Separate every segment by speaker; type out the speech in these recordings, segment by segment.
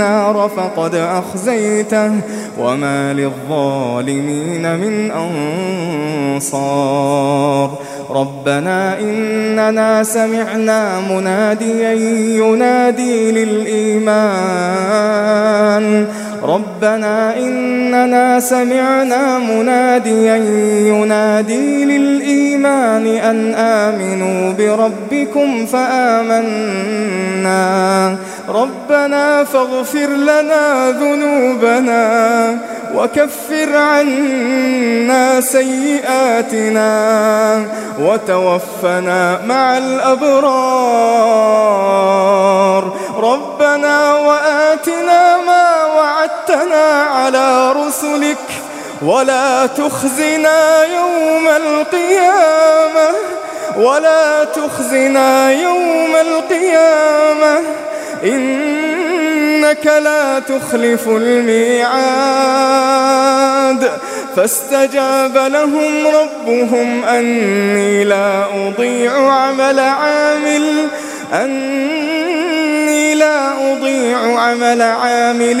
Speaker 1: النار فقد أخزيته وما للظالمين من أنصار. ربنا إننا سمعنا مناديا ينادي للإيمان. ربنا إننا سمعنا مناديا ينادي للإيمان أن آمنوا بربكم فآمنا. ربنا فاغفر لنا ذنوبنا وكفر عنا سيئاتنا وتوفنا مع الأبرار. ربنا وآتنا ما وعدتنا على رسلك ولا تخزنا يوم القيامة ولا تخزنا يوم القيامة إنك لا تخلف الميعاد فاستجاب لهم ربهم أني لا أضيع عمل عامل أني لا أضيع عمل عامل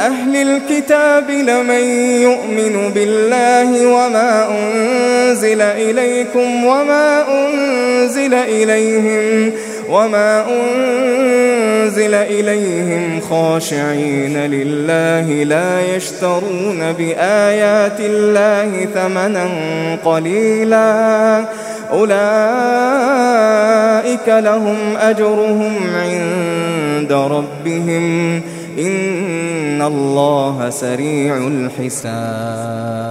Speaker 1: أهل الكتاب لمن يؤمن بالله وما أنزل إليكم وما أنزل إليهم وما أنزل إليهم خاشعين لله لا يشترون بآيات الله ثمنا قليلا. أولئك لهم أجرهم عند ربهم. ان الله سريع الحساب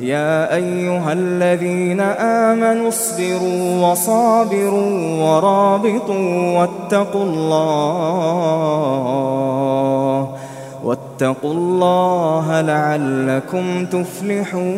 Speaker 1: يا ايها الذين امنوا اصبروا وصابروا ورابطوا واتقوا الله واتقوا الله لعلكم تفلحون